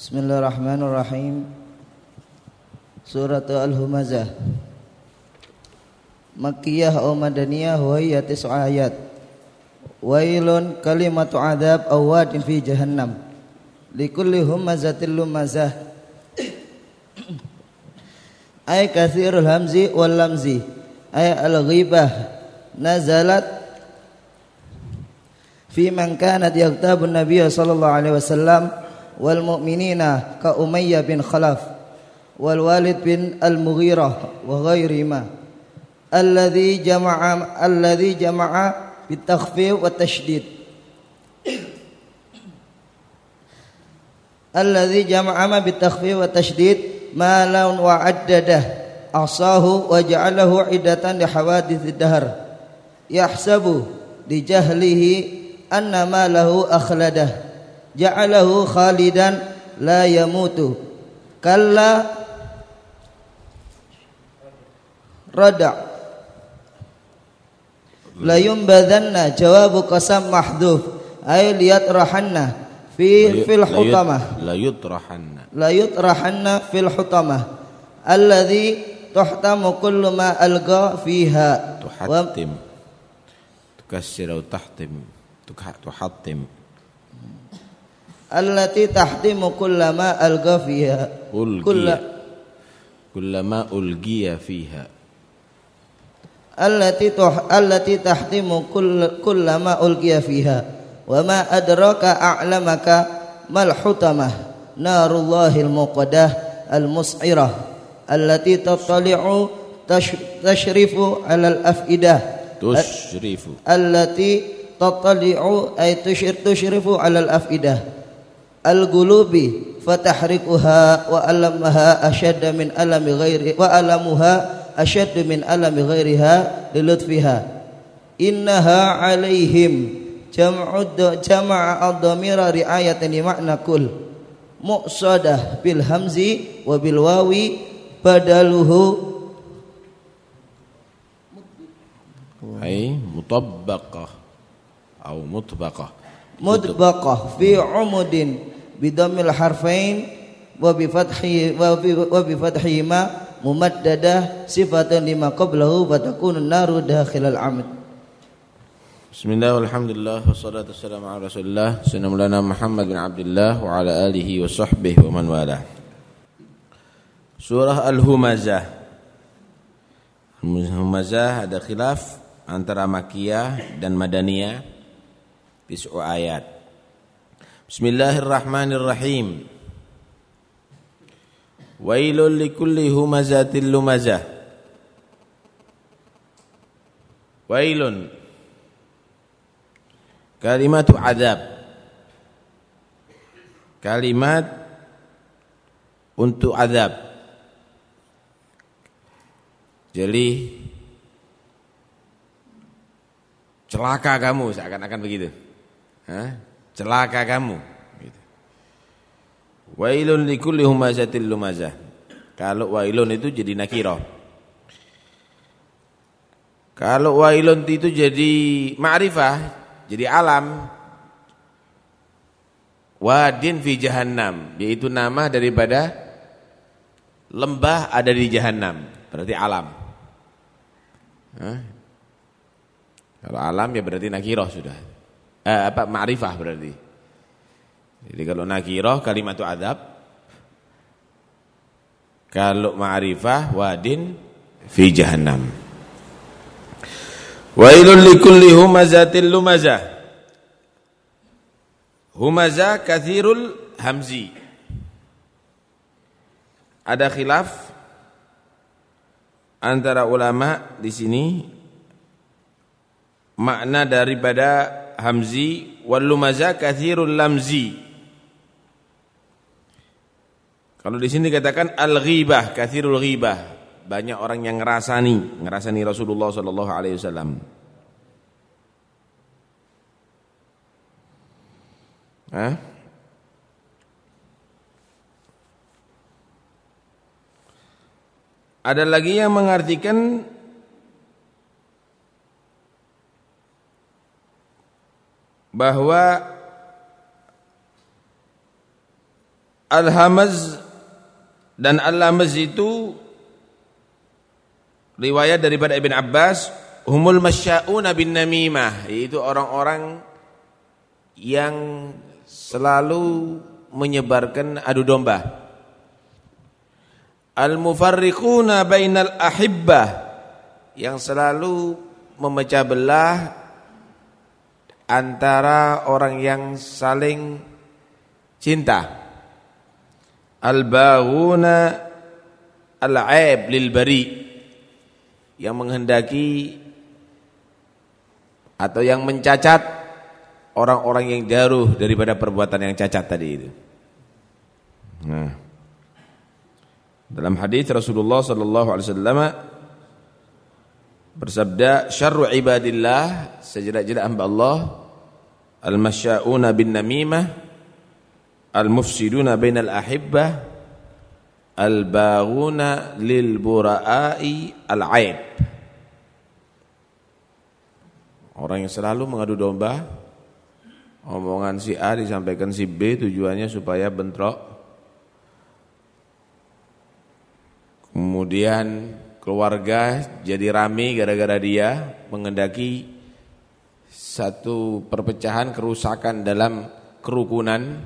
Bismillahirrahmanirrahim Surat Al-Humazah Makkiyah atau Madaniyah wa hiya ayat Wailun kalimatu adab awadin fi jahannam Likulli humazatil lumazah Ay kathirul hamzi wal lamzi Ay al-ghibah Nazalat Fi man kanat yaktabun Nabiya sallallahu alaihi wasallam wal mu'minina ka Umayyah bin Khalaf wal Walid bin Al-Mughirah wa ghairihima alladhi jama'a alladhi jama'a bitakhfif wa tashdid alladhi jama'a ma bitakhfif wa tashdid ma laun wa addadah asahu wa ja'alahu khalidan la yamutu. Kalla rada. La yumbadanna jawabu qasam mahdhuf. Ay liyatrahanna fi fil hutamah. la yutrahanna la yutrahanna fil hutamah. Alladhi tuhtamu kullu ma alqa fiha. Tuhattim tukassiru tahtim tuhattim التي تحتم كلما ألقى فيها. ألقي. كل. كلما ألقي فيها. التي تح التي تحتم كل كلما ألقي فيها. وما أدراك أعلمك ما الحتمة نار الله المقدة المسعرة. التي تطلع تشرف على الأفئدة. تشرف. التي تطلع أي تشرف على الأفئدة. Al-gulubi fatahriquha wa alamaha ashadda min alami ghairi wa alamuha ashadda min alami ghairiha lilutfiha innaha alaihim jam'u jama'a ad-dhamira riayatan li ma'na kul. Muqsadah bil hamzi wa bil wawi badaluhu. Ay mutabbaqah. Atau mutbaqah. Mudbaqah fi umudin bidammil harfain wa bi fathi wa bi wa bi mumaddadah sifatan lima qablahu wa takunu naru dakhilal amd. Bismillah walhamdulillah wassalatu wassalamu ala rasulillah Sayyidina Muhammad bin Abdullah wa ala alihi wa sahbihi wa man wala. Surah Al-Humazah. Humazah ada khilaf antara Makiyah dan Madaniyah. Tis'u ayat. Bismillahirrahmanirrahim. Wailul likulli humazatil lumazah. Wailun. Kalimatu adab. Kalimat untuk adab. Jadi celaka kamu seakan-akan begitu. Hah? Celaka kamu. Gitu. Wailun likulli humazatil lumazah. Kalau wailun itu jadi nakirah. Kalau wailun itu jadi ma'rifah, jadi alam. Wadin fi jahannam, yaitu nama daripada lembah ada di jahannam, berarti alam. Kalau alam ya berarti nakirah sudah eh, apa ma'rifah berarti. Jadi kalau nakirah kalimat itu adab. Kalau ma'rifah wadin fi jahannam. Wailul likulli humazatil lumazah. Humazah kathirul hamzi. Ada khilaf antara ulama di sini makna daripada hamzi wal lumaza kathirul lamzi. Kalau di sini dikatakan al ghibah kathirul ghibah. Banyak orang yang ngerasani, ngerasani Rasulullah sallallahu alaihi wasallam. Hah? Ada lagi yang mengartikan bahwa Al-hamaz dan al-lamaz itu riwayat daripada Ibn Abbas humul masya'una bin namimah yaitu orang-orang yang selalu menyebarkan adu domba. Al-mufarriquna bainal ahibbah yang selalu memecah belah antara orang yang saling cinta al-baghuna al-aib lil bari yang menghendaki atau yang mencacat orang-orang yang jauh daripada perbuatan yang cacat tadi itu. Nah. Dalam hadis Rasulullah sallallahu alaihi wasallam bersabda syarru ibadillah sejelek-jelek hamba Allah al-masya'una bin namimah al-mufsiduna bainal ahibbah al-baghuna lil buraai al-aib. Orang yang selalu mengadu domba omongan si A disampaikan si B tujuannya supaya bentrok. Kemudian keluarga jadi rame gara-gara dia mengendaki satu perpecahan kerusakan dalam kerukunan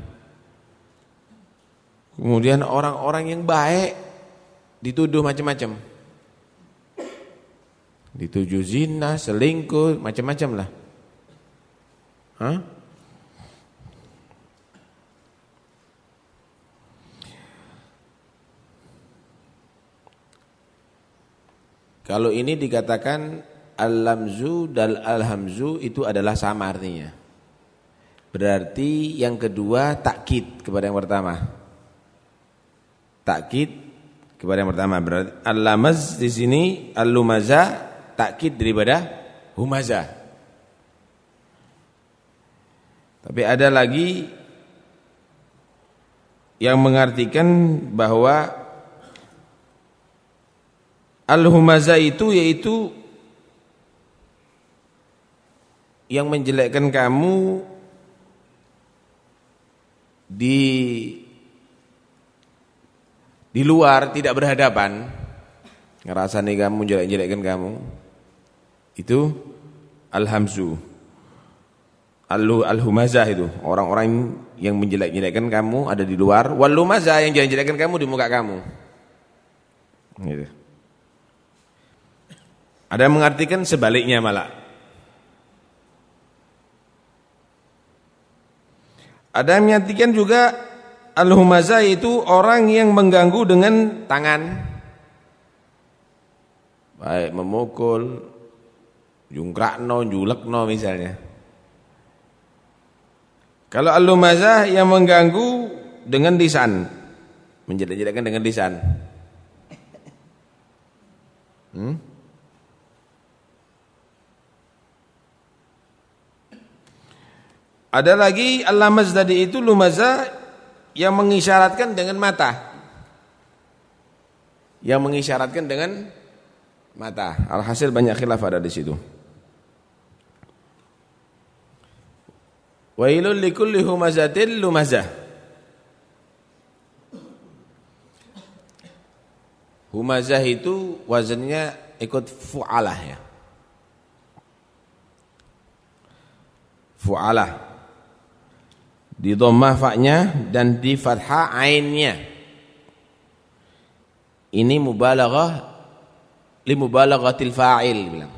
Kemudian orang-orang yang baik dituduh macam-macam. Dituduh zina, selingkuh, macam-macam lah. Hah? Kalau ini dikatakan al-lamzu dan al-hamzu itu adalah sama artinya. Berarti yang kedua takkid kepada yang pertama takkid kepada yang pertama berarti al-lamaz di sini al-lumaza takkid daripada humaza. Tapi ada lagi yang mengartikan bahwa al-humaza itu yaitu yang menjelekkan kamu di di luar tidak berhadapan. Ngerasa nih kamu jelek-jelekkan kamu. Itu alhamzu alhu alhumazah itu. Orang-orang yang menjelek-jelekkan kamu ada di luar. Walumazah yang jelek-jelekkan kamu di muka kamu. Gitu. Ada yang mengartikan sebaliknya malah ada yang mengartikan juga Al-humazah itu orang yang mengganggu dengan tangan. Baik memukul, jungkrakno, julekno misalnya. Kalau al-humazah yang mengganggu dengan lisan, menjelek-jelekkan dengan lisan. Hmm? Ada lagi al-lamaz tadi itu lumazah yang mengisyaratkan dengan mata. Yang mengisyaratkan dengan mata. Alhasil banyak khilaf ada di situ. Wailul likulli humazatil lumazah. Humazah itu wazannya ikut fu'alah ya. Fu'alah di dhammah fa'nya dan di fathah ainnya. Ini mubalaghah li mubalaghatil fa'il bilang.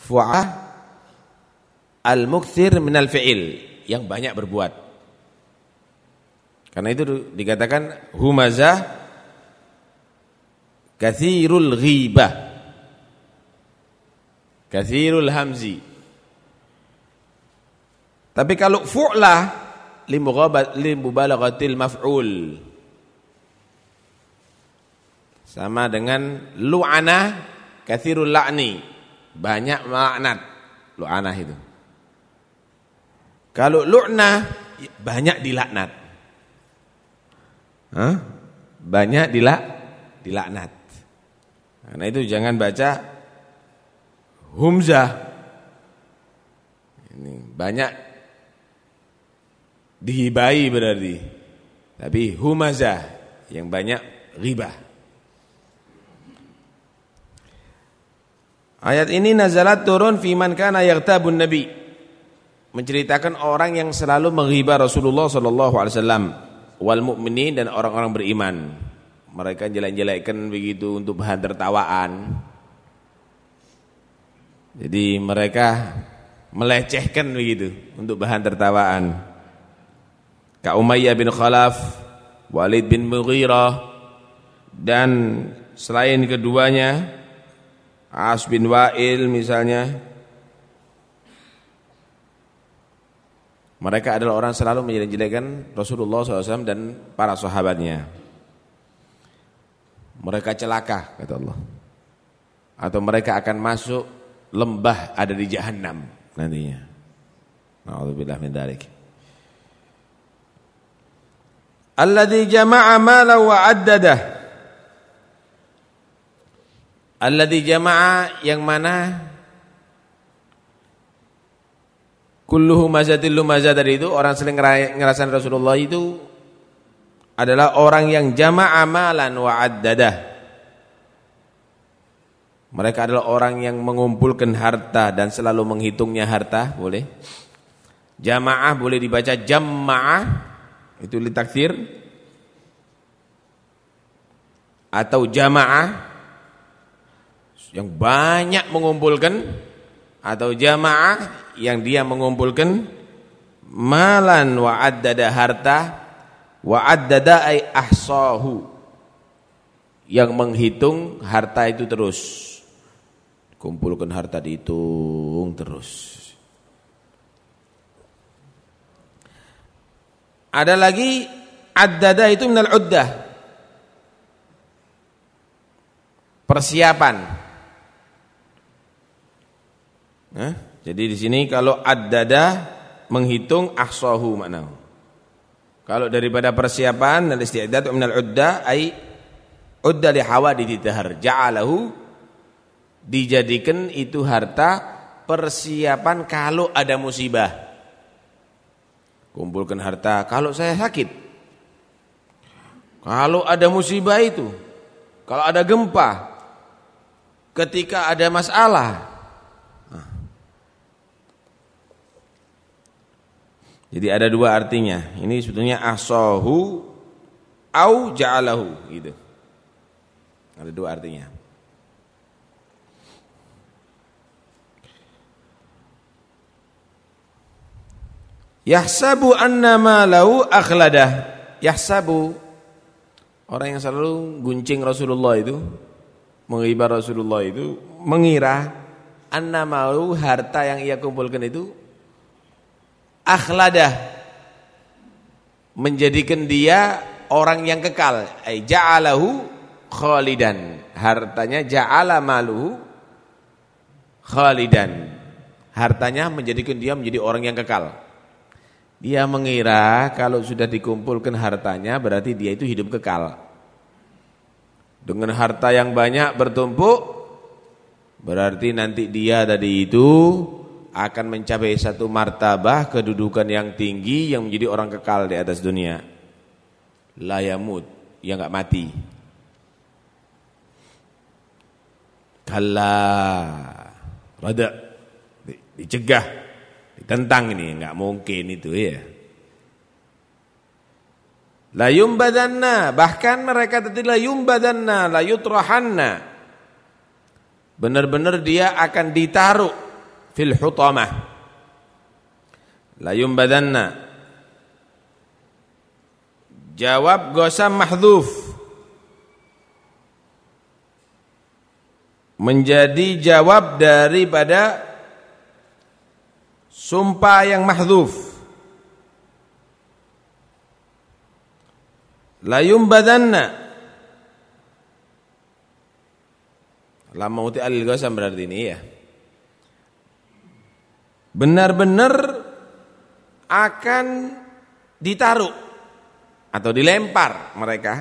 Fu'ah al-mukthir min al-fi'il yang banyak berbuat. Karena itu dikatakan humazah kathirul ghibah. Kathirul hamzi tapi kalau fu'la limubalaghatil maf'ul. Sama dengan lu'ana kathirul la'ni. Banyak maknat lu'ana itu. Kalau lu'na banyak dilaknat. Hah? Banyak dilak dilaknat. Karena itu jangan baca humzah. Ini banyak dihibai berarti. Tapi humazah yang banyak riba. Ayat ini nazalat turun fiman kana yaghtabun nabi. Menceritakan orang yang selalu menghibah Rasulullah sallallahu alaihi wasallam wal mukminin dan orang-orang beriman. Mereka jelek-jelekkan begitu untuk bahan tertawaan. Jadi mereka melecehkan begitu untuk bahan tertawaan. Ka Umayyah bin Khalaf, Walid bin Mughirah dan selain keduanya As bin Wa'il misalnya Mereka adalah orang selalu menjelek-jelekan Rasulullah SAW dan para sahabatnya. Mereka celaka, kata Allah. Atau mereka akan masuk lembah ada di jahanam nantinya. Na'udzubillah min dzalik. Alladzi jama'a mala wa 'addadah. Alladzi jama'a yang mana kulluhu mazatil lumazah dari itu orang sering ngerasain Rasulullah itu adalah orang yang jama'a malan wa 'addadah. Mereka adalah orang yang mengumpulkan harta dan selalu menghitungnya harta, boleh. Jamaah boleh dibaca jamaah, itu litakfir. Atau jamaah. Yang banyak mengumpulkan. Atau jamaah yang dia mengumpulkan. Malan wa addada harta. Wa addada ay ahsahu. Yang menghitung harta itu terus. Kumpulkan harta dihitung terus. Ada lagi addada itu minal uddah. Persiapan. Nah, jadi di sini kalau addada menghitung ahsahu makna. Kalau daripada persiapan dan isti'dad minal uddah ai udda li hawadith dahar ja'alahu dijadikan itu harta persiapan kalau ada musibah. Kumpulkan harta kalau saya sakit. Kalau ada musibah itu, kalau ada gempa, ketika ada masalah. Nah. Jadi ada dua artinya. Ini sebetulnya asohu au ja'alahu gitu. Ada dua artinya. Yahsabu anna lau akhladah. Yahsabu orang yang selalu guncing Rasulullah itu, mengibar Rasulullah itu mengira anna mau harta yang ia kumpulkan itu akhladah menjadikan dia orang yang kekal. Ja'alahu khalidan. Hartanya ja'ala maluhu khalidan. Hartanya menjadikan dia menjadi orang yang kekal. Dia mengira kalau sudah dikumpulkan hartanya berarti dia itu hidup kekal. Dengan harta yang banyak bertumpuk berarti nanti dia tadi itu akan mencapai satu martabah kedudukan yang tinggi yang menjadi orang kekal di atas dunia. Layamut, yang enggak mati. Kalla rada dicegah Ditentang ini enggak mungkin itu ya. La yumbadanna bahkan mereka tadi la yumbadanna la yutrahanna. Benar-benar dia akan ditaruh fil hutamah. La yumbadanna Jawab gosam mahdhuf menjadi jawab daripada Sumpah yang mahdzuf. La yumbadanna. Lam mauti alil ghasam berarti ini ya. Benar-benar akan ditaruh atau dilempar mereka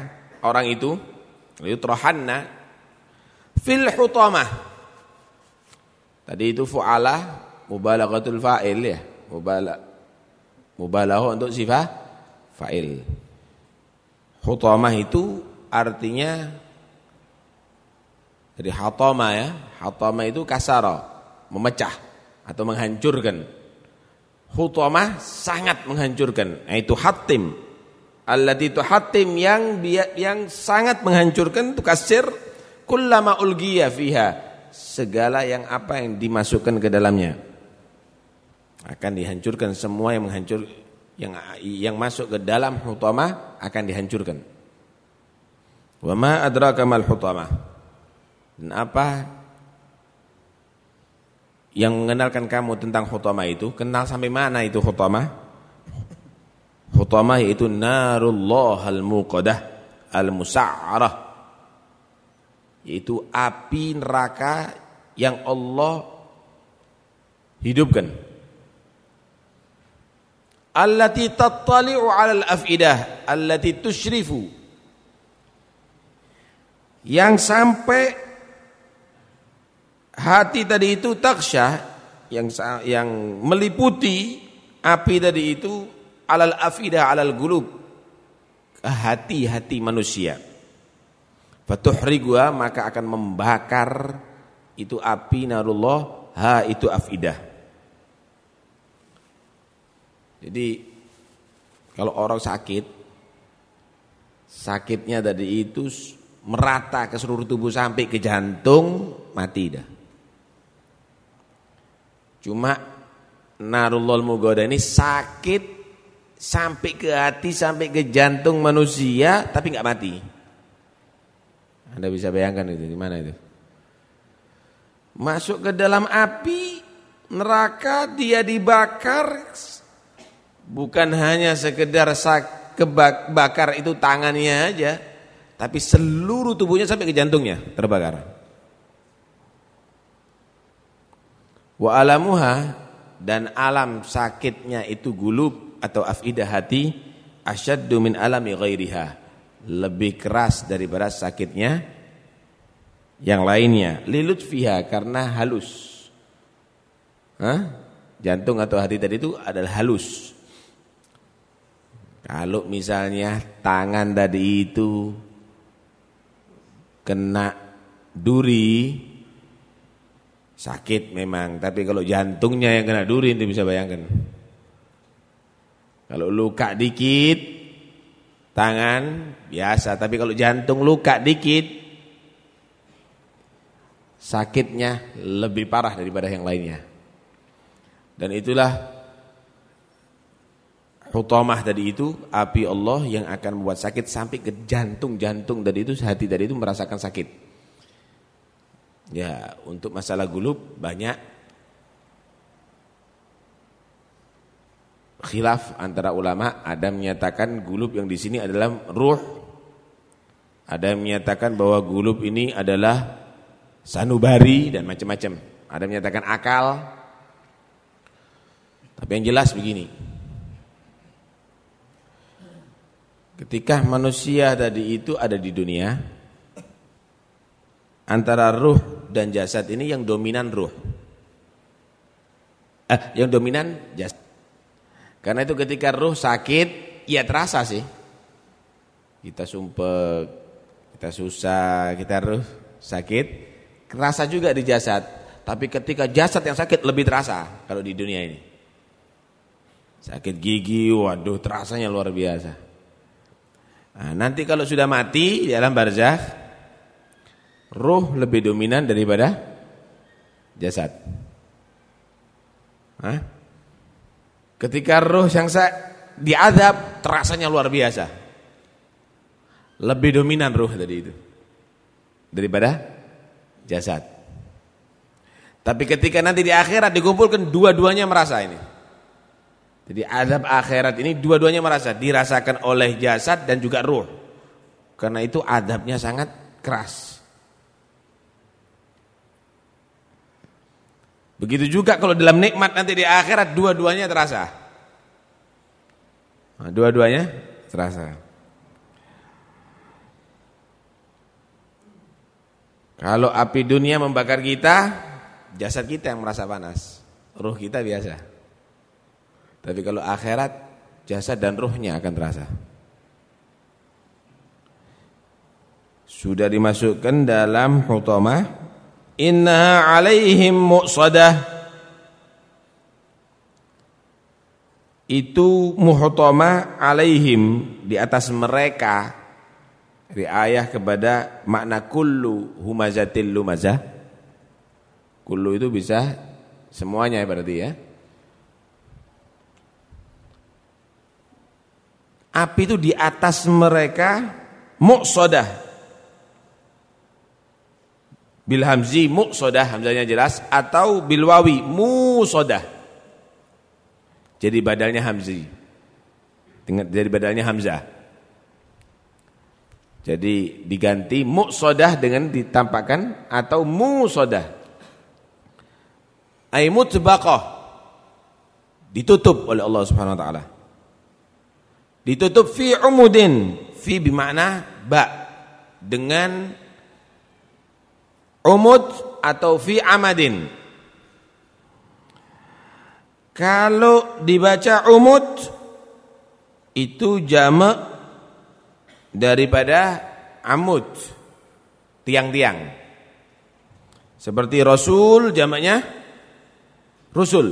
orang itu yutrahanna fil hutamah. Tadi itu fu'alah mubalaghatul fa'il ya, mubalag. Mubalaghah untuk sifat fa'il. Hutamah itu artinya dari hatama ya. Hatama itu kasara, memecah atau menghancurkan. Hutamah sangat menghancurkan. Itu hatim. Allati hatim yang yang sangat menghancurkan itu kasir kullama ulgiya fiha. Segala yang apa yang dimasukkan ke dalamnya akan dihancurkan semua yang menghancur yang yang masuk ke dalam hutamah akan dihancurkan. Wa ma adraka mal hutamah? Dan apa yang mengenalkan kamu tentang hutamah itu? Kenal sampai mana itu hutamah? Hutamah itu narullah al-muqadah al-musa'arah. Yaitu api neraka yang Allah hidupkan allati tattali'u 'alal afidah allati tushrifu. Yang sampai hati tadi itu taksya yang yang meliputi api tadi itu alal afidah alal gulub hati-hati manusia. Fatuhrigua maka akan membakar itu api narullah ha itu afidah jadi kalau orang sakit, sakitnya tadi itu merata ke seluruh tubuh sampai ke jantung, mati dah. Cuma narullol mugoda ini sakit sampai ke hati, sampai ke jantung manusia, tapi nggak mati. Anda bisa bayangkan itu di mana itu? Masuk ke dalam api neraka, dia dibakar bukan hanya sekedar kebakar itu tangannya aja, tapi seluruh tubuhnya sampai ke jantungnya terbakar. Wa alamuha dan alam sakitnya itu gulub atau afidah hati asyaddu min alami ghairiha. Lebih keras daripada sakitnya yang lainnya. Lilut fiha karena halus. Hah? Jantung atau hati tadi itu adalah halus. Kalau misalnya tangan tadi itu kena duri sakit memang, tapi kalau jantungnya yang kena duri itu bisa bayangkan. Kalau luka dikit tangan biasa, tapi kalau jantung luka dikit sakitnya lebih parah daripada yang lainnya. Dan itulah Hutamah tadi itu api Allah yang akan membuat sakit sampai ke jantung-jantung tadi itu hati tadi itu merasakan sakit. Ya, untuk masalah gulub banyak khilaf antara ulama, ada menyatakan gulub yang di sini adalah ruh. Ada yang menyatakan bahwa gulub ini adalah sanubari dan macam-macam. Ada yang menyatakan akal. Tapi yang jelas begini, Ketika manusia tadi itu ada di dunia Antara ruh dan jasad ini yang dominan ruh. Eh, Yang dominan jasad. Karena itu ketika ruh sakit Ya terasa sih. Kita sumpah Kita susah Kita ruh sakit Terasa juga di jasad. Tapi ketika jasad yang sakit lebih terasa Kalau di dunia ini. Sakit gigi Waduh terasanya luar biasa Nah, nanti kalau sudah mati di alam barzakh, ruh lebih dominan daripada jasad. Hah? Ketika ruh yang diadab terasanya luar biasa. Lebih dominan ruh tadi itu daripada jasad. Tapi ketika nanti di akhirat dikumpulkan dua-duanya merasa ini. Jadi azab akhirat ini dua-duanya merasa dirasakan oleh jasad dan juga ruh. Karena itu adabnya sangat keras. Begitu juga kalau dalam nikmat nanti di akhirat dua-duanya terasa. Nah, dua-duanya terasa. Kalau api dunia membakar kita, jasad kita yang merasa panas, ruh kita biasa. Tapi kalau akhirat jasad dan ruhnya akan terasa. Sudah dimasukkan dalam hutamah inna alaihim muqsadah itu muhtama alaihim di atas mereka riayah kepada makna kullu humazatil lumazah. Kullu itu bisa semuanya berarti ya api itu di atas mereka muqsadah bil hamzi muqsadah hamzanya jelas atau bil wawi musadah jadi badalnya Hamzi. Jadi badalnya Hamzah. Jadi diganti muqsadah dengan ditampakkan atau musodah. Ay mutbaqah. Ditutup oleh Allah Subhanahu wa taala. Ditutup fi umudin, fi bermakna ba. Dengan umud atau fi amadin. Kalau dibaca umut itu jamak daripada amud. Tiang-tiang. Seperti rasul jamaknya rusul.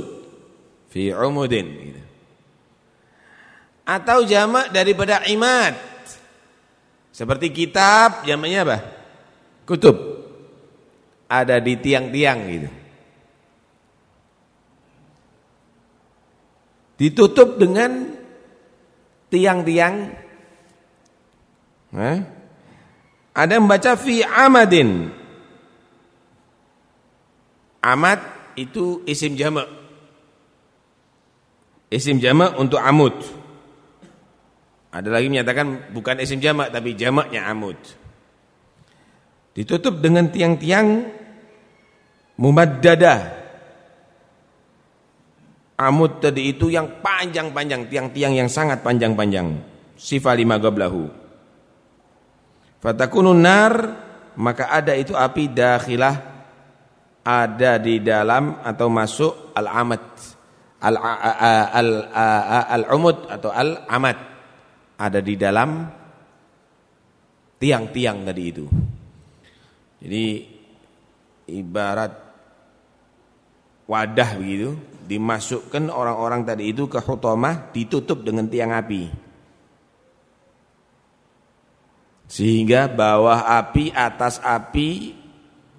Fi umudin gitu. Atau jamak daripada imad. Seperti kitab jamaknya apa? Kutub. Ada di tiang-tiang gitu. ditutup dengan tiang-tiang ada yang membaca fi amadin amad itu isim jamak isim jamak untuk amud ada lagi menyatakan bukan isim jamak tapi jamaknya amud ditutup dengan tiang-tiang mumaddadah Amud tadi itu yang panjang-panjang, tiang-tiang yang sangat panjang-panjang. Sifa lima gablahu. Fatakunun nar, maka ada itu api dakhilah ada di dalam atau masuk al-amad al-umud atau al-amad ada di dalam tiang-tiang tadi itu. Jadi ibarat wadah begitu dimasukkan orang-orang tadi itu ke hutomah ditutup dengan tiang api sehingga bawah api atas api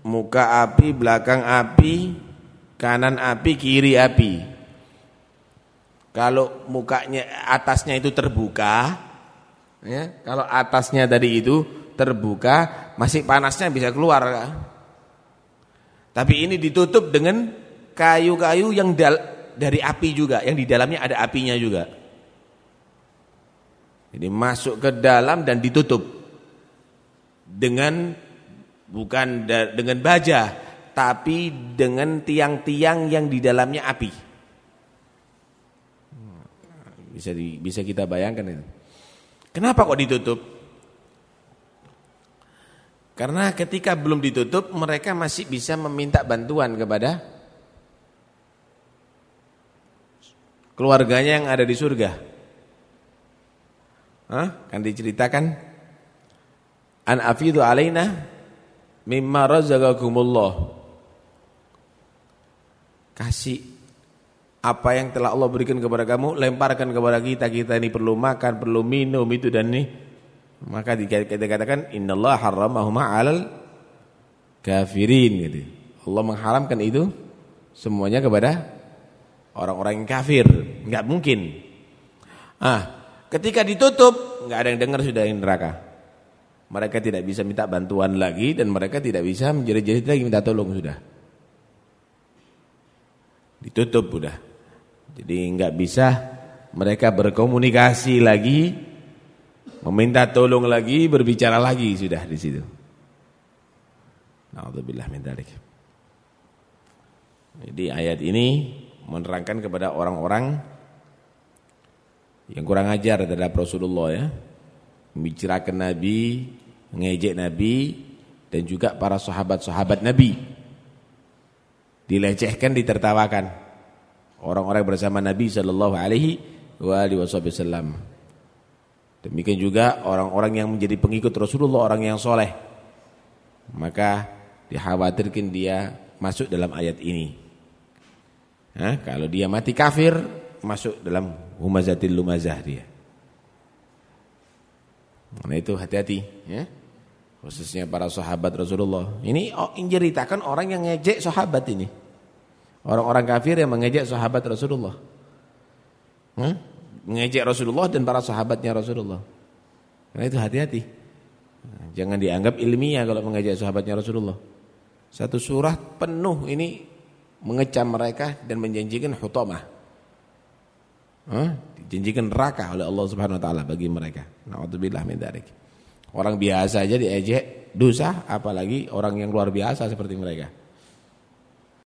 muka api belakang api kanan api kiri api kalau mukanya atasnya itu terbuka ya kalau atasnya tadi itu terbuka masih panasnya bisa keluar tapi ini ditutup dengan kayu-kayu yang dari api juga, yang di dalamnya ada apinya juga. Jadi masuk ke dalam dan ditutup dengan bukan dengan baja, tapi dengan tiang-tiang yang di dalamnya api. Bisa di, bisa kita bayangkan itu. Kenapa kok ditutup? Karena ketika belum ditutup mereka masih bisa meminta bantuan kepada keluarganya yang ada di surga. Hah? Kan diceritakan an afidu alaina mimma razaqakumullah. Kasih apa yang telah Allah berikan kepada kamu, lemparkan kepada kita. Kita ini perlu makan, perlu minum itu dan ini. Maka dikatakan innallaha harramahuma 'alal kafirin gitu. Allah mengharamkan itu semuanya kepada orang-orang yang kafir, nggak mungkin. Ah, ketika ditutup, nggak ada yang dengar sudah yang neraka. Mereka tidak bisa minta bantuan lagi dan mereka tidak bisa menjerit-jerit lagi minta tolong sudah. Ditutup sudah. Jadi nggak bisa mereka berkomunikasi lagi, meminta tolong lagi, berbicara lagi sudah di situ. Nauzubillah min dzalik. Jadi ayat ini menerangkan kepada orang-orang yang kurang ajar terhadap Rasulullah ya. Membicarakan Nabi, mengejek Nabi dan juga para sahabat-sahabat Nabi. Dilecehkan, ditertawakan. Orang-orang bersama Nabi sallallahu alaihi wasallam. Demikian juga orang-orang yang menjadi pengikut Rasulullah orang yang soleh. Maka dikhawatirkan dia masuk dalam ayat ini. Nah, kalau dia mati kafir masuk dalam humazatil lumazah dia. Nah itu hati-hati ya. Khususnya para sahabat Rasulullah. Ini oh, ceritakan orang yang ngejek sahabat ini. Orang-orang kafir yang mengejek sahabat Rasulullah. Hmm? Mengejek Rasulullah dan para sahabatnya Rasulullah. Karena itu hati-hati. Jangan dianggap ilmiah kalau mengejek sahabatnya Rasulullah. Satu surah penuh ini mengecam mereka dan menjanjikan hutamah. Huh? Dijanjikan neraka oleh Allah Subhanahu wa taala bagi mereka. Nauzubillah min dzalik. Orang biasa aja diejek dosa, apalagi orang yang luar biasa seperti mereka.